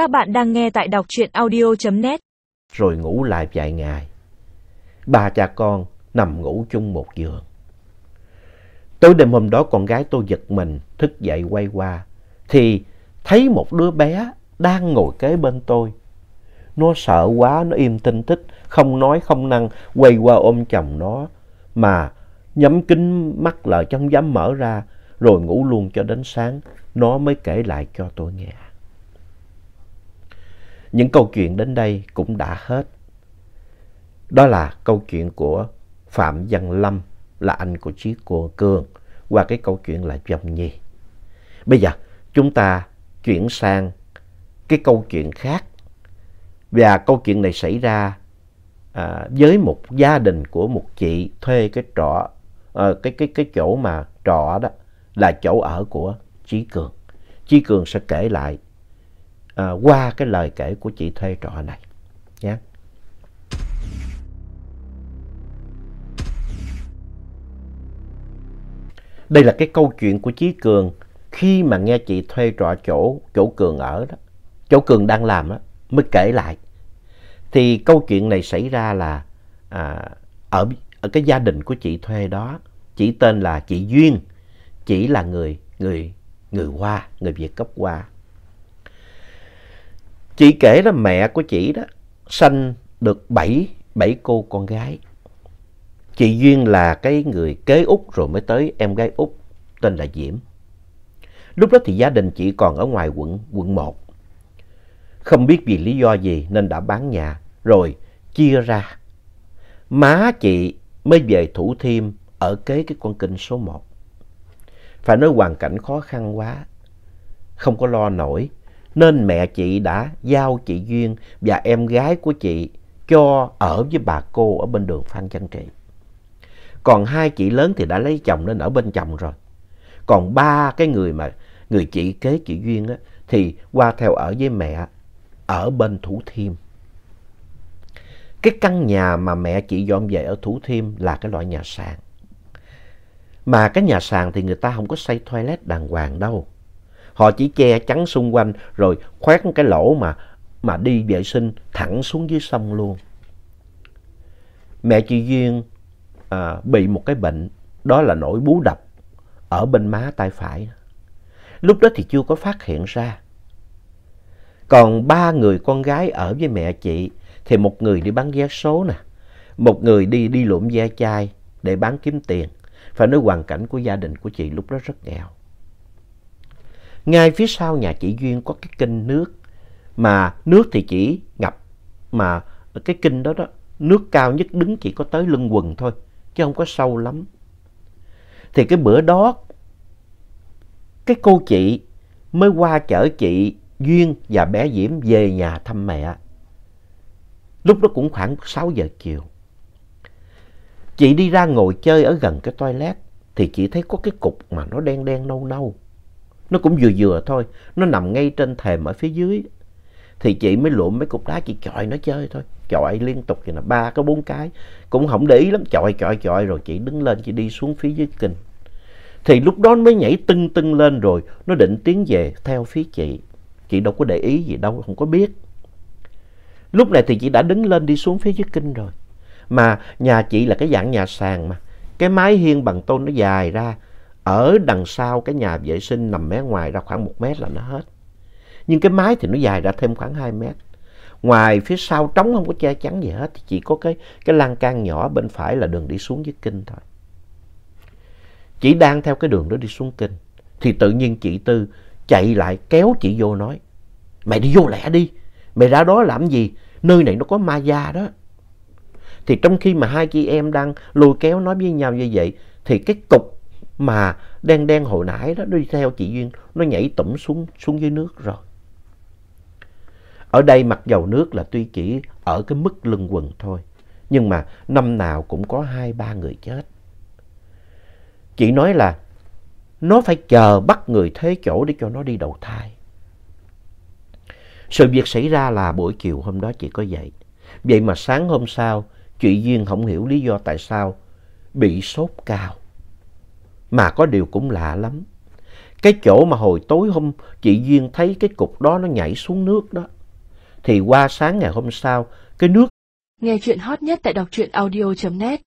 Các bạn đang nghe tại đọc truyện audio.net Rồi ngủ lại vài ngày. Ba cha con nằm ngủ chung một giường. Tối đêm hôm đó con gái tôi giật mình, thức dậy quay qua. Thì thấy một đứa bé đang ngồi kế bên tôi. Nó sợ quá, nó im tinh tích, không nói không năng, quay qua ôm chồng nó. Mà nhắm kính mắt lại chẳng dám mở ra, rồi ngủ luôn cho đến sáng. Nó mới kể lại cho tôi nghe. Những câu chuyện đến đây cũng đã hết. Đó là câu chuyện của Phạm Văn Lâm, là anh của Chí Cô Cường, qua cái câu chuyện là Dòng Nhi. Bây giờ chúng ta chuyển sang cái câu chuyện khác. Và câu chuyện này xảy ra à, với một gia đình của một chị thuê cái trọ, à, cái, cái, cái chỗ mà trọ đó là chỗ ở của Chí Cường. Chí Cường sẽ kể lại à, qua cái lời kể của chị thuê trọ này. Nhé. Đây là cái câu chuyện của Chí Cường khi mà nghe chị thuê trọ chỗ, chỗ Cường ở đó, chỗ Cường đang làm đó, mới kể lại. Thì câu chuyện này xảy ra là à, ở, ở cái gia đình của chị thuê đó, chị tên là chị Duyên, chỉ là người, người, người Hoa, người Việt gốc Hoa. Chị kể là mẹ của chị đó sanh được bảy bảy cô con gái. Chị Duyên là cái người kế út rồi mới tới em gái út tên là Diễm. Lúc đó thì gia đình chị còn ở ngoài quận quận 1. Không biết vì lý do gì nên đã bán nhà rồi chia ra. Má chị mới về Thủ Thiêm ở kế cái con kênh số 1. Phải nói hoàn cảnh khó khăn quá, không có lo nổi nên mẹ chị đã giao chị Duyên và em gái của chị cho ở với bà cô ở bên đường Phan Văn Trị. Còn hai chị lớn thì đã lấy chồng nên ở bên chồng rồi. Còn ba cái người mà người chị kế chị Duyên á, thì qua theo ở với mẹ ở bên Thủ Thiêm. Cái căn nhà mà mẹ chị dọn về ở Thủ Thiêm là cái loại nhà sàn. Mà cái nhà sàn thì người ta không có xây toilet đàng hoàng đâu. Họ chỉ che chắn xung quanh rồi khoét cái lỗ mà, mà đi vệ sinh thẳng xuống dưới sông luôn. Mẹ chị Duyên à, bị một cái bệnh, đó là nổi bú đập ở bên má tay phải. Lúc đó thì chưa có phát hiện ra. Còn ba người con gái ở với mẹ chị thì một người đi bán vé số nè, một người đi đi lụm ve chai để bán kiếm tiền. Phải nói hoàn cảnh của gia đình của chị lúc đó rất nghèo. Ngay phía sau nhà chị Duyên có cái kênh nước mà nước thì chỉ ngập, mà cái kênh đó đó, nước cao nhất đứng chỉ có tới lưng quần thôi, chứ không có sâu lắm. Thì cái bữa đó, cái cô chị mới qua chở chị Duyên và bé Diễm về nhà thăm mẹ. Lúc đó cũng khoảng 6 giờ chiều. Chị đi ra ngồi chơi ở gần cái toilet, thì chị thấy có cái cục mà nó đen đen nâu nâu. Nó cũng vừa vừa thôi, nó nằm ngay trên thềm ở phía dưới. Thì chị mới lụm mấy cục đá chị chọi nó chơi thôi. Chọi liên tục vậy là ba cái bốn cái. Cũng không để ý lắm, chọi chọi chọi rồi chị đứng lên chị đi xuống phía dưới kinh. Thì lúc đó nó mới nhảy tưng tưng lên rồi, nó định tiến về theo phía chị. Chị đâu có để ý gì đâu, không có biết. Lúc này thì chị đã đứng lên đi xuống phía dưới kinh rồi. Mà nhà chị là cái dạng nhà sàn mà. Cái mái hiên bằng tôn nó dài ra. Ở đằng sau cái nhà vệ sinh nằm mé ngoài ra khoảng một mét là nó hết. Nhưng cái mái thì nó dài ra thêm khoảng hai mét. Ngoài phía sau trống không có che chắn gì hết. Thì chỉ có cái, cái lan can nhỏ bên phải là đường đi xuống dưới kinh thôi. Chị đang theo cái đường đó đi xuống kinh. Thì tự nhiên chị Tư chạy lại kéo chị vô nói. Mày đi vô lẹ đi. Mày ra đó làm gì? Nơi này nó có ma da đó. Thì trong khi mà hai chị em đang lôi kéo nói với nhau như vậy. Thì cái cục mà đen đen hồi nãy đó đi theo chị Duyên. Nó nhảy tụm xuống, xuống dưới nước rồi. Ở đây mặc dầu nước là tuy chỉ ở cái mức lưng quần thôi. Nhưng mà năm nào cũng có hai ba người chết. Chị nói là nó phải chờ bắt người thế chỗ để cho nó đi đầu thai. Sự việc xảy ra là buổi chiều hôm đó chị có dậy. Vậy mà sáng hôm sau, chị Duyên không hiểu lý do tại sao bị sốt cao. Mà có điều cũng lạ lắm. Cái chỗ mà hồi tối hôm chị Duyên thấy cái cục đó nó nhảy xuống nước đó. Thì qua sáng ngày hôm sau, cái nước Nghe chuyện hot nhất tại đọc truyện audio.net